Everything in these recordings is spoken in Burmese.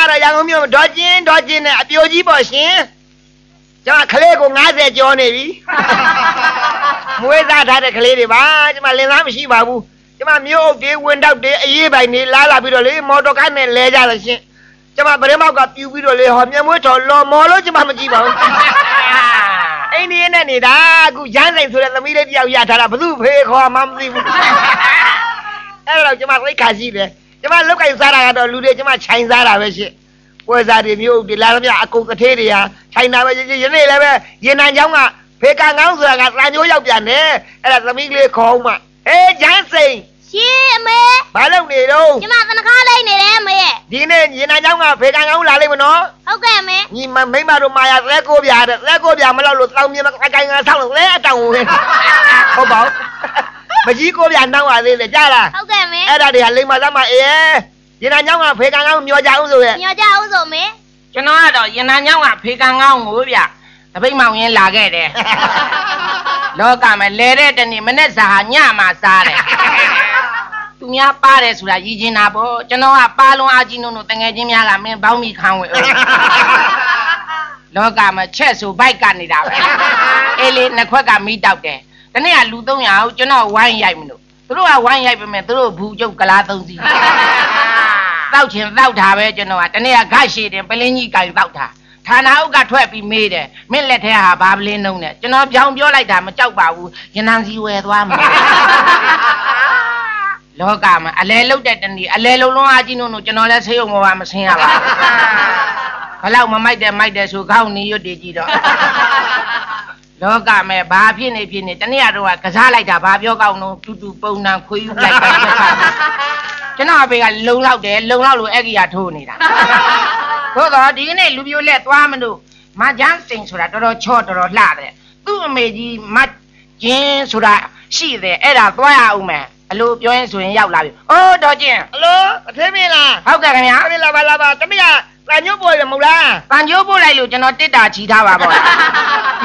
ကတော့ရန်ကုန်မြို့ဒေါ်ကျင်းဒေါ်ကျင်းနဲ့အပြိုကြီးပေါ့ရှင်ကျမကလေးကို90ကျော်နေပြီမွေးစားထားတဲ့ကလေးတွေပါကျမလင်သားမရှိပါဘူးကျမမြို့အုပ်တွေဝင်တောက်တွေအေးပိုင်တွေလာလာပြီးတော့လေမော်တော်ကားနဲ့လဲကြလို့ရှင်ကျမဗရင်မောက်ကပြူပြီးတော့လေဟောမျက်မွေးတော်လော်မော်လို့ကျမမကြည့်ပါဘူးအိန္ဒိယနဲ့နေတာအခုရမ်းဆိုင်ဆိုတဲ့သမီးလေးတယောက်ရထားတာဘသူဖေးခေါ်မှမသိဘူးအဲ့တော့ကျမသိခါရှိတယ် ကျမလုတ်ကင်စားတာကတော့လူတွေကျမခြိုင်စားတာပဲရှင့်ပွဲစားတွေမျိုးတွေလာတော့ပြအကုန်ကသေးတွေဟာခြိုင်တာပဲယနေ့လည်းပဲရေနံချောင်းကဖေကန်ကောင်းဆိုတာကစာမျိုးရောက်ပြန်တယ်အဲ့ဒါသမီးကလေးခေါ်ဦးမဟေးဂျမ်းစိန်ရှင်အမေဘာလုပ်နေတော့ကျမသနခါလိုက်နေတယ်အမေရဲ့ဒီနေ့ရေနံချောင်းကဖေကန်ကောင်းလာလိမ့်မနော်ဟုတ်ကဲ့အမေညီမမိမတို့မာယာသက်ကိုပြားတဲ့သက်ကိုပြားမလောက်လို့တောင်းမြင်အကိုင်ကဆောက်လို့လဲအတောင်ဝင်ဟုတ်ပါဘူး မကြီးကိုပြားနောက်ပါသေးတယ်ကြားလားဟုတ်ကဲ့အမေအဲ့ဒါတွေကလိမ္မာသမားအေးရေနံချောင်းကဖေကန်ကောင်းမျောကြအောင်ဆိုရဲ့ညောကြအောင်ဆိုအမေကျွန်တော်ကတော့ရင်နံညောင်းကဖေကန်ကောင်းကိုဗျတပိတ်မောင်ရင်လာခဲ့တယ်လောကမှာလဲတဲ့တနေ့မနဲ့စာဟာညမှာစားတယ်သူများပါတယ်ဆိုတာရည်ကျင်တာပေါ့ကျွန်တော်ကပါလုံးအာကြီးနုံတို့တငယ်ချင်းများကမင်းဘောင်းမိခံဝဲလောကမှာချက်ဆိုဘိုက်ကနေတာပဲအေးလေနှစ်ခွက်ကမိတောက်တယ် တနေ့ကလူ300ကိုကျွန်တော်ဝိုင်းရိုက်မလို့သူတို့ကဝိုင်းရိုက်ပေမဲ့သူတို့ဘူးကျုပ်ကလား3စီးတောက်ချင်တောက်တာပဲကျွန်တော်ကတနေ့ကဂတ်ရှိတယ်ပလင်းကြီးကင်တောက်တာဌာနဥက္ကထွက်ပြီးမေးတယ်မင်းလက်ထဲဟာဘာပလင်းနှုံးနဲ့ကျွန်တော်ပြောင်းပြောလိုက်တာမကြောက်ပါဘူးရနန်းစီဝယ်သွားမှာလောကမှာအလဲလုတ်တဲ့တနေ့အလဲလုံးလုံးအားကြီးနုံတို့ကျွန်တော်လည်းဆေးရုံပေါ်မှာမဆင်းရပါဘူးဘလောက်မမိုက်တယ်မိုက်တယ်ဆိုခေါင်းနေရွတ်တည်ကြည့်တော့ လောကမဲ့ဘာဖြစ်နေဖြစ်နေတနေ့ကတော့ကစားလိုက်တာဘာပြောကောင်းတော့တူတူပုံနှံခွေးယူလိုက်တာချက်ချကျွန်တော်အဖေကလုံလောက်တယ်လုံလောက်လို့အဲ့ကြီးကထိုးနေတာသို့တော့ဒီကနေ့လူပြိုလက်သွားမလို့မဂျန်းစိန်ဆိုတာတော်တော်ချော့တော်တော်လှတယ်သူ့အမေကြီးမကျင်းဆိုတာရှိတယ်အဲ့ဒါသွားရအောင်မယ်အလိုပြောရင်ဆိုရင်ရောက်လာပြီအိုးတော်ကျင်းဟလိုအဖေမင်းလားဟုတ်ကဲ့ခင်ဗျာအဲ့ဒီလာပါလာပါတမရတန်ညို့ပေါ်ရမဟုတ်လားပန်ကျိုးပို့လိုက်လို့ကျွန်တော်တစ်တာချီထားပါပေါ့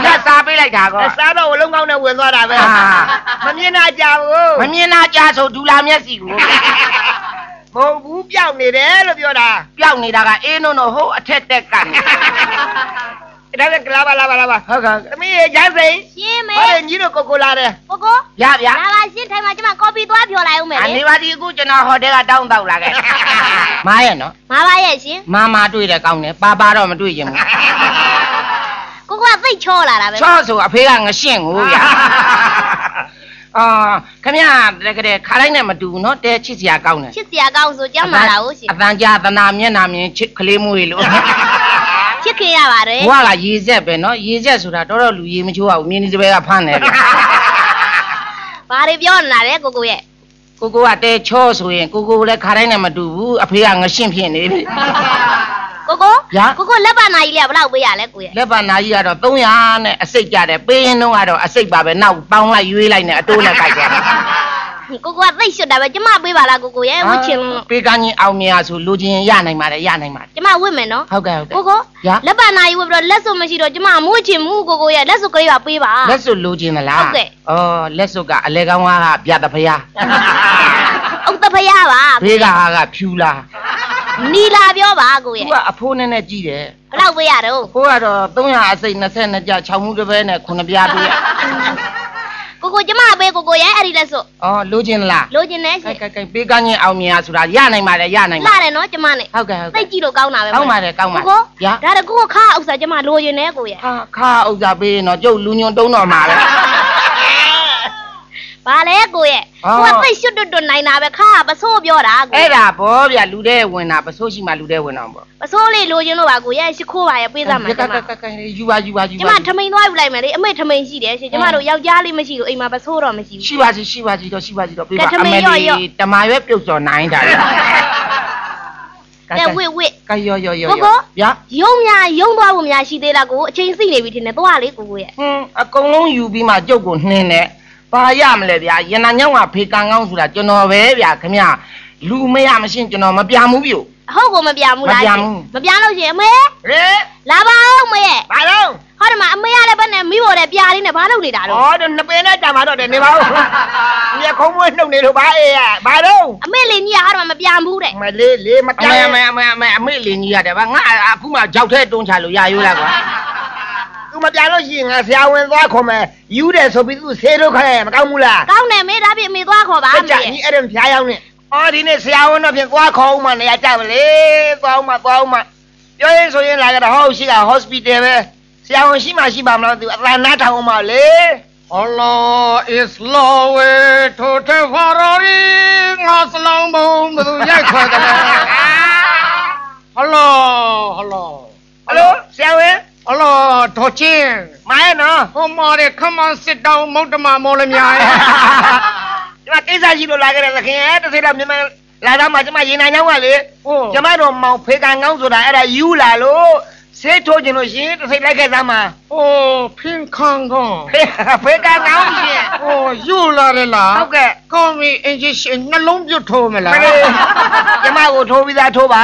လက်စားပေးလိုက်တာကော အစားတော့ဝလုံးကောင်းနဲ့ဝင်သွားတာပဲအာမမြင်တာကြဘူးမမြင်နာကြဆိုဒူလာမျက်စီကို မဟုတ်ဘူးပြောင်းနေတယ်လို့ပြောတာ ပျောက်နေတာကအေးနုံတော့ဟိုးအထက်တက်ကန်နေ ဒါကလာပါလာပါလာပါဟုတ်ကဲ့သမီးရရစိန်ရှင်အမေဟောလေညီတို့ကိုကိုလာတယ်ကိုကိုရဗျာလာပါရှင်ထိုင်မှာကျမကော်ပီသွားဖြော်လိုက်အောင်မယ်အလေနေပါဒီအခုကျွန်တော်ဟိုတယ်ကတောင်းတောက်လာခဲ့မားရဲ့နော်မပါရဲ့ရှင်မာမာတွေ့တယ်ကောင်းတယ်ပါပါတော့မတွေ့ရင်ဘူးကိုကိုကသိတ်ချောလာတာပဲချော့ဆိုအဖေကငရှင့်ကိုဗျာအာခမရတကယ်ခါတိုင်းနဲ့မတူဘူးနော်တဲချစ်စရာကောင်းတယ်ချစ်စရာကောင်းဆိုကြောင်းလာတာဟုတ်ရှင်အတန်ကြာသနာမျက်နာမြင်ချစ်ကလေးမွေးလို့ ချစ်ခင်ရပါတယ်ဘွားကရေဆက်ပဲနော်ရေဆက်ဆိုတာတော်တော်လူရေမချိုးအောင်မြင်းဒီစပယ်ကဖမ်းတယ်ဗျဘာတွေပြောနေတာလဲကိုကိုရဲ့ကိုကိုကတဲချော့ဆိုရင်ကိုကိုလည်းခါတိုင်းနဲ့မတူဘူးအဖေကငရှင့်ဖြစ်နေပြီ ကိုကိုညာ ကိုကိုလက်ပါနာကြီးလေးကဘယ်လောက်ပေးရလဲကိုရဲ့လက်ပါနာကြီးကတော့300နဲ့အစိတ်ကြတယ်ပေးရင်တော့ကတော့အစိတ်ပါပဲနောက်ပေါင်းလိုက်ရွေးလိုက်နဲ့အတိုးနဲ့ကြိုက်တယ် ကိုကိုကသိတ်ရှွတ်တာပဲကျမပေးပါလားကိုကိုရဲ့ဝှချင်လို့ပေးကန်းကြီးအောင်မြင်ရဆိုလူချင်းရနိုင်ပါတယ်ရနိုင်ပါတယ်ကျမဝှမယ်နော်ဟုတ်ကဲ့ဟုတ်ကဲ့ကိုကိုရလက်ပါနာကြီးဝှပြီးတော့လက်စုပ်မရှိတော့ကျမမွှချင်ဘူးကိုကိုရဲ့လက်စုပ်ကလေးပါပေးပါလက်စွပ်လူချင်းသလားဟုတ်ကဲ့ဩလက်စွပ်ကအလဲကောင်းကပြတ်တဖရားဥက္ကဖယားပါဘေးကဟာကဖြူလားနီလာပြောပါကိုသူရဲ့ကအဖိုးနဲ့နဲ့ကြီးတယ်ဘယ်လောက်ပေးရတော့ဖိုးကတော့300အစိတ်22ကြ6မှုတစ်ပဲနဲ့9ပြားပေးရ ကိုကိုကျမပေးကိုကိုရဲ့အဲ့ဒီလက်စုပ်ဩလူချင်းလားလိုချင်တယ်ရှကဲင်ကဲကဲပေးကန်းကြီးအောင်မြင်ရဆိုတာရနိုင်ပါတယ်ရနိုင်ပါလာတယ်နော်ကျမနဲ့ဟုတ်ကဲ့ဟုတ်သိကဲ့တ်ကြည့်လို့ကောင်းတာပဲကောင်းပါတယ်ကောင်းပါတယ်ကိုရကိုဒါတကူခါဥစ္စာကျမလိုချင်တယ်ကိုရဲ့ခါခါဥစ္စာပေးရင်တော့ကျုပ်လူညွန်တုံးတော်မှာပဲ ဘာလဲကိုရဲ့အော် ကိုကသိတ်ရှွတ်တွတ်တွတ်နိုင်တာပဲခါပစိုးပြောတာကိုအဲ့ဒါဘောဗျလူတဲ့ဝင်တာပစိုးရှိမှလူတဲ့ဝင်တော့ပေါ့ပစိုးလေးလိုချင်လို့ပါကိုရဲ့ရှိခိုးပါရဲ့ပေးစားမှာကျမကကကယူပါယူပါယူကျပါမထမိန်သွားယူလိုက်မယ်လေအမေထမိန်ရှိတယ်ရှင်ကျမတို့ယောက်ျားလေးမရှိလို့အိမ်မှာပစိုးတော့မရှိဘူးရှိပါစီရှိပါစီတော့ရှိပါစီတော့ပြပါကဲထအမမေင်းရော့ရော့လေးတမာရွက်ပြုတ်စော်နိုင်တာလေကဲဝစ်ဝစ်ကရောရောရောကိုကိုဗျာယုံများယုံသွားဖို့များရှိသေးလားကိုအချိန်စိနေပြီထင်တယ်သွားလေကိုကိုရဲ့ဟွန်းအကုန်လုံးယူပြီးမှကျုပ်ကိုနှင်းတယ် ပါရမလဲဗျာရနာညောင်းကဖေကန်ကောင်းဆိုတာကျွန်တော်ပဲဗျာခင်ဗျလူမရမရှင်းကျွန်တော်မပြမှုပြုဟအဟုတ်ကိုမပြန်ဘူးလားမပြန်ဘူးမပြန်လို့ရှရင်အမေဟေးလာပါဦးမေရဲ့ဘာလို့ဟောဒီမှာအမေရတဲ့ဘက်နဲ့မိဖို့တဲ့ပြားလေးနဲ့ဘာလုပ်နေတာတော့ဩတော့နှစ်ပင်နဲ့ကြာမှာတော့တယ်နေပါဦးမြေခုံးမွေးနှုတ်နေလို့ဘာအေးရဘာလို့အမေလေးကြီးကဟောဒီမှာမပြန်ဘူးတဲ့မလေးလေးမအပြောမေင်းအမေအမေအမေအမေလင်းကြီးရတယ်ဗျငါအခုမှကြောက်ထဲတွန်းချလို့ရရိုးလားကွာ သူမပြောင်းလို့ရှိရင်ငါဆရာဝန်သွားခေါ်မယ်ယူတယ်ဆိုပြီးသူဆေးထုတ်ခိုင်းရမကောင်းဘူးလားကောင်းတယ်မေဒါဖြင့်အမေသွားခေါ်ပါအအကြမေညီအဲ့ဒါဖျားရောက်နေအော်ဒီနေ့ဆရာဝန်တော့ဖြင့်သွားခေါ်ဦးမနေရာကြမလေသွားဦးမသွားဦးမပြောရင်ဆိုရင်လာကြတော့ဟောရှိတာ hospital ပဲဆရာဝန်ရှိမှရှိပါမလားသူအသံနားထောင်ဦးမလေ Allah is Lord ထိုထဖာရော်ရီငါစလောင်းဘုံဘသူရိုက်ခွဲတယ်လဲဟယ်လိုဟယ်လို ဟယ်လိုဆရာဝန် ဟ ယ်လိုဒေါ်ချင်းမိုင်းနော်ဟိုမာတဲ့ come on sit down မုတ်တမမော်လမြိုင်ကျမကိစ္စရှိလို့လာခဲ့တယ်သခင်ရဲ့တစ်စိတ်တော့မြန်မာလာတော့မှကျမရင်နိုင်ကြောင်းကလေဟိုကျမတို့မောင်ဖေကန်ကောင်းဆိုတာအဲ့ဒါယူလာလို့ ဆေးထိုးခြင်းလို့ရှိရင်တစ်စိတ်လိုက်ခဲ့သားမှာဟိုဖင်ခံကွန်ဖေဖေကန်ကောင်းရှင်ဟိုယူလာတယ်လားဟုတ်ကဲ့ ကောင်းပြီ injection နှလုံးပြုတ်ထိုးမမလားလေးကျမကိုထိုးပြီးသားထိုးပါ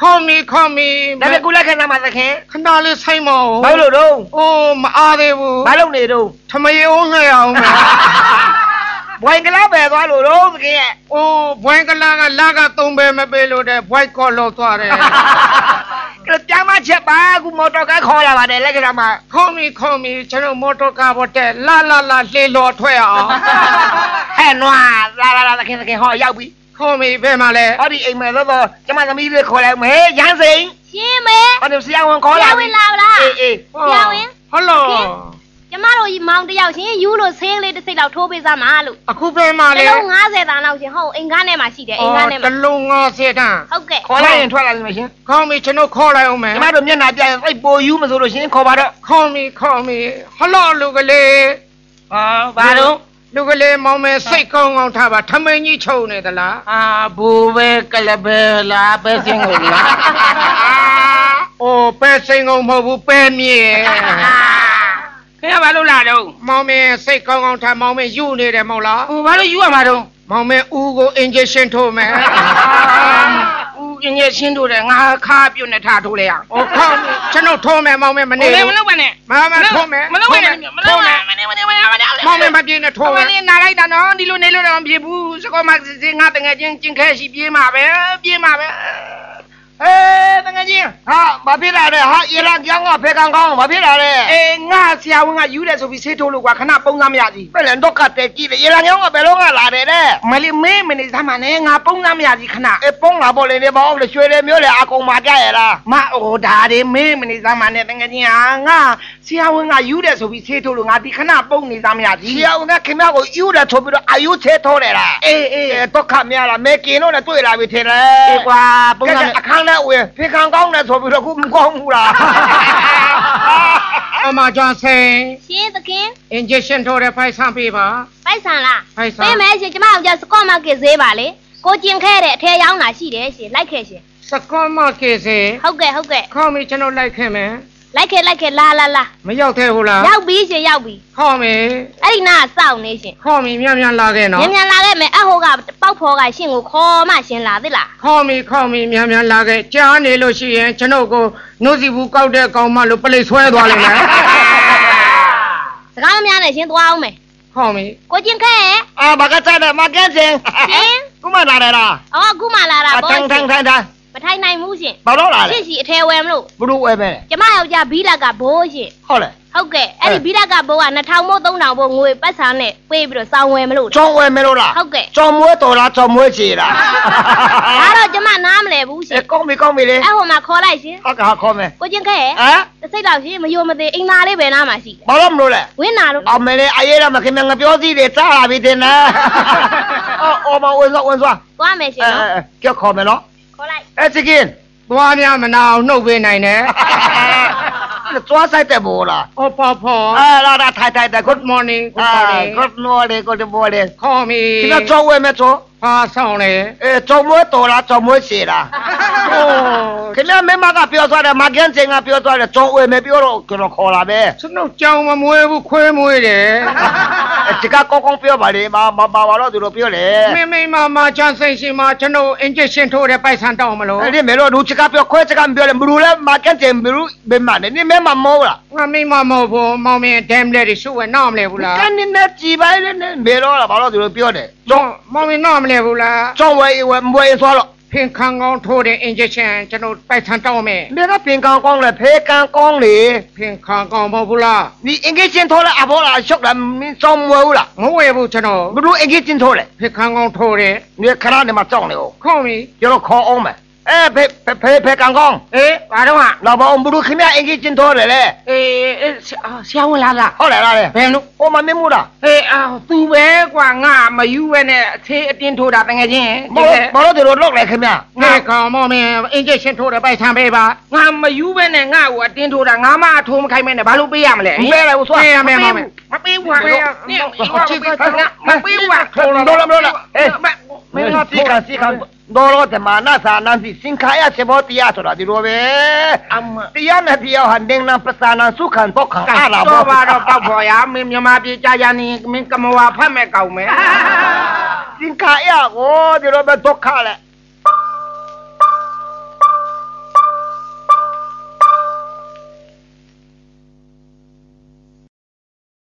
ခေါမီခေါမီဒါပေမဲ့ခုလိုက်ခဲ့သားမှာသခင်ခဏလေးဆိုင်မအောင်ဘာလို့တော့ဟိုမအားသေးဘူးဘာလို့နေတော့ထမရေအောင်ငှက်အောင်မယ်ဘွိုင်ကလာပဲသွားလို့တော့သခင်ရဲ့။အိုးဘွိုင်းကလာကလာကသုံးပဲမပေးလို့တဲ့ဘွိုက်ကော့လို့သွားတယ်က လပြမချက်ပါအခုမော်တော်ကားခေါ်လာပါတယ်လက်ခဲ့သားမှာ။ခေါမီခေါမီကျွန်တော်မော်တော်ကားပေါ်တက်လာလာလာလှေလော်ထွက်အောင်ဟဲ့နွားလာလာလာသခင်သခင်ဟောရောက်ပြီ။ခေါမီဘယ်မှာလဲဟောဒီအိမ်မယ်တော့တော့ကျမသမီးလေးခေါ်လိုက်မယ်ရမ်းစိန်ရှင်မေဟောဒီဆရာဝန်ခေါ်ဆလာရာပြီဝင်လာလားအေးအေး။ဆရာဝန်ဟယ်လိုကျ မတို့မောင်တယောက်ရှင်ယူလို့ဆေးလေးတစ်စိတ်လောက်ထိုးပေးစမ်းပါလို့အခုဘယ်မှာတလဲလုံး90တန်းလောက်ရှင်ဟုတ်အိမ်ကားထဲမှာရှိတယ်အိမ်ကားထဲတမှာလုံး50တန်းဟုတ်ကဲ့ခေါ်လိုက်ရင်ထွက်လာလိမ့်မယ်ရှင်ခေါမီကျွန်တော်ခေါ်လိုက်အောင်မယ်ကျမတို့မျက်နှာပြရင်သိပ်ပိုယူမဆိုလို့ရှင်ခေါ်ပါတော့ခေါမီခေါမီဟယ်လိုလူကလေးဟောဘာတော့လူကလေးမောင်မဲစိတ်ကောင်းကောင်းထားပါထမင်းကြီးချုံနေသလားအာဘူပဲကလပဲလာပဲစင်းကိုလာ။အိုးပဲစိန်ကုန်မဟုတ်ဘူးပဲမြေ ခင်ဗျာဘာလို့လာတော့မောင်မဲစိတ်ကောင်းကောင်းထားမောင်မဲယူနေတယ်မဟုတ်လားဟိုဘာလို့ယူရမှာတော့မောင်မဲဦးကို injection ထိုးမယ်ဦးအင်းရဲ့ရှင်းတို့တယ်ငါခါပြုတ်နဲ့ထားထိုးလိုက်အောင်။ဟိုခေါင်းကျွန်တော်ထိုးမယ်မောင်မဲမနေမဘူးလုပ်ပါနဲ့မမထိုးမယ်မလုပ်ပါနဲ့မလုပ်ပါနဲ့မနေမနေမနေမနေမောင်မဲမပြေနဲ့ထိုးဟိုမယ်လေးနာလိုက်တာနော်ဒီလိုနေလို့တော့မဖြစ်ဘူးစကောမစင်ငါတငယ်ချင်းကျင်ခဲရှိပြေးမှာပဲပြေးမှာပဲ ဟေးတကယ်ကြီးဟာဘာဖြစ်လာလဲဟာအီရန်ကြောင်းကဖေကန်ကောင်းဘာဖြစ်လာလဲအေးငါဆရာဝန်ကယူတယ်ဆိုပြီးဆေးထိုးလို့ကွာခဏပုံသားမရစီဘယ်လဲတော့ကတဲ့ကြည့်တယ်အီရန်ကြောင်းကဘယ်လုံးကလာတယ်တဲ့မလေးမဲမနေသားမနဲ့ငါပုံသားမရစီခဏအေးပုံးလာပေါ်လေနေပါအောင်လေရွှေလေမျိုးလေအကုန်မာကြရလားမအိုဒါတွေမဲမနေသားမနဲ့တကယ်ချင်းဟာငါဆရာဝန်ကယူတယ်ဆိုပြီးဆေးထိုးလို့ငါဒီခဏပုံနေသားမရစီဒီအောင်ကခင်ဗျားကိုယူတယ်ထိုးပြီးတော့အာယူချဲထိုးတယ်လားအေးအေးအေးတော့ခမြလာမဲကင်းတော့နဲ့တွေ့လာပြီထင်တယ်အေးကွာပုံပုံသားစံအခန်းထဲဝင်ဖေကန်ကောင်းတယ်ဆိုပြီးတော့ခုမကောင်းဘူးလားအမကျော်စိန်ရှင်သခင် injection ထိုးတဲ့ဖိုက်ဆန်းပေးပါ ပိုက်ဆံလားဖိုက်ဆန်းပေးမယ်ရှင်ကျမတို့ကျစကော့မာကက်ဈေးပါလေကိုကျင်ခဲတဲ့အထည်ရောင်းတာရှိတယ်ရှင်လိုက်ခဲ့ရှင်စကောမကေစေဟုတ်ကဲ့ဟုတ်ကဲ့ခေါမီကျွန်တော်လိုက်ခင်မယ်လိုက်ခဲ့လိုက်ခဲ့လာလာလာမရောက်သေးဘူးလားရောက်ပြီရှင်ရောက်ပြီခေါမီ အဲ့ဒီနာကစောင့်နေရှင်ခေါမီမြန်မြန်လာခဲ့နော်မြန်မြန်လာခဲ့မယ်အဟိုကပေါက်ဖော်ကရှင်ကိုခေါ်မှရှင်လာသစ်လားခေါမီခေါမီမြန်မြန်လာခဲ့ကြားနေလို့ရှိရင်ကျွန်တော်ကိုနှုတ်စီဘူးကောက်တဲ့ကောင်မလို့ပလိတ်ဆွဲသွားလိမ့်မယ်စကားမများနဲ့ရှင်သွားအောင်မယ်ခေါမီကိုကျင်ခဲရဲ့အာဘာကစားတယ်မကန်းစင်ရှင်ခုမှလာတယ်လားအော်အခုမှလာတာအပေါ့ထန်းထန်းထန်းထန်းမထိုင်နိုင်ဘူးရှင်ဘာလို့လာလဲရှင့်စီအထည်ဝယ်မလို့ဘုရုဝဲပဲကျမယောက်ျားဘီလက်ကဘိုးရှင်ဟုတ်လေ ဟုတ်ကဲ့အဲ့ဒီဘီလက်ကဘိုးက2000မို့3000မို့ငွေပတ်စာနဲ့ပေးပြီးတော့စောင်းဝယ်မလို့ကျောင်းဝဲမဲလို့လားဟုတ်ကဲ့ကျောင်းမွေးတော်လားကျောင်းမွေးချေလားဒါတော့ကျမနားမလဲဘူးရှင်အဲကောင်းပြီကောင်းပြီလေအဲ့ဟိုမှာခေါ်လိုက်ရှင်ဟုတ်ကဲ့ဟာခေါ်မယ်ကိုကျင်ခဲရဲ့ဟမ်တစ်စိတ်တော့ရှင်မယိုမသေးအိမ်သားလေးပဲနားမှာရှိဘာလို့မလို့လဲဝင်းနာလို့အောင်မယ်လေအရေးရမခင်ဗျငါပြောစီတယ်ကြားလာပြီတင်နော်အော်အော်မဝင်သွားဝင်သွားသွားမယ်ရှင်အဲနော်ကြောက်ခေါ်မယ်နော်ခေါ်လိုက်အဲစကင်းသွားများမနာအောင်နှုတ်ပေးနိုင်တယ် သွားဆိုင်တဲ့ဘောလားအော်ပေါ်ပေါ်အာလာလာထိုင်ထိုင်တဲ့ good morning good အာ morning good morning good morning ခေါမီဒီကကျောင်းဝဲမဲ့ကျောင်းဟာဆောင်လေအဲကျောင်းမွေးတော်လားကျောင်းမွေး ချေလားခင်ဗျာမင်းမကပြောသွားတယ်မကန်ကျင်ကပြောသွားတယ်ကျော်ဝဲမပြောတော့ကျွန်တော်ခေါ်လာပဲကျွန်တော်ကြောင်မမွေးဘူးခွေးမွေးတယ်ဒီကကောင်းကောင်းပြောပါလေမမပါပါတော့သူတို့ပြောတယ်မင်းမိမမချမ်းစိတ်ရှိမှကျွန်တော် injection ထိုးတဲ့ပိုက်ဆံတောင်းမလို့အဲ့ဒီမေလို့ဒူချကပြောခွဲချကပြောလေမလူလဲမကန်ကျင်မလူဘယ်မှာနေနေမဲမမောလားငါမိမမဟုတ်ဘူးမောင်မင်းဒမ်လက်တွေရှုပ်ဝဲနားမလဲဘူးလားကန်နေနဲ့ကြည်ပါလေနဲ့မေတော့လားဘာလို့သူတို့ပြောတယ်ကျောင်းမောင်မင်းနားမလဲဘူးလားကျော်ဝဲဝဲမွေးသွားတော့ ပင်ခံကောင်းထိုးတဲ့ injection ကျွန်တော်ပိုက်ထန်တောင်းမယ်မင်းကပင်ကောင်းကောင်းလေဖေးကန်ကောင်းလေပင်ခံကောင်းမဟုတ်ဘူးလားဒီအင်္ဂလိပ်ချင်းထိုးလဲအဘောလားရှုပ်လားမင်းစောမွယ်ဘူးလားမဝယ်ဘူးကျွန်တော်ဘလို့အင်္ဂလိပ်ချင်းထိုးလဲပင်ခံကောင်းထိုးတယ်မင်းခဏနေမှာကြောက်နေဦးခုံပြီကျွန်တော်ခေါ်အောင်မယ် အဲဖေဖေဖေကန်ကောင်းအေးဘာတော့ဟာလောက်ပါအောင်ဘလူခင်ဗျအင်ကြီးကျင်းတော်တယ်လေအေးအေးဆရာဝန်လာလားဟုတ်တယ်လားလေဘယ်လိုဟိုမမင်းမို့လားအေးအာသူပဲกว่าငါမယူပဲနဲ့အသေးအတင်းထိုးတာတကယ်ချင်းမဟုတ်မဟုတ်တယ်လို့လောက်လေခင်ဗျငါကောင်မောင်မင်းအင်ကြီးရှင်းထိုးတယ်ပိုက်ဆံပေးပါငါမယူပဲနဲ့ငါ့ကိုအတင်းထိုးတာငါမအထိုးမခိုင်းမဲနဲ့ဘာလို့ပေးရမလဲပေးရလို့သွားပေးရမယ်မောင်မင်း မပေးဘူးဟာနင့်ဘာချစ်တာလဲမပေးဘူးဟာခေါ်လာတော့မလို့လားအေးမင်းဟာစီကစီကတော်တော့ဓမ္မနာသာနန်စီစင်ခါရစေဘောတရားဆိုတာဒီလိုပဲအမတရားနဲ့တရားဟာနေနာပသနာစုခံဘောခံအားလာဘောဘာတော့ပေါက်ပေါ်ရမင်းမြန်မာပြည်ကြာကြာနေမင်းကမဝါဖတ်မဲ့ကောင်းမယ်စင်ခါရကိုဒီလိုပဲဒုက္ခလဲ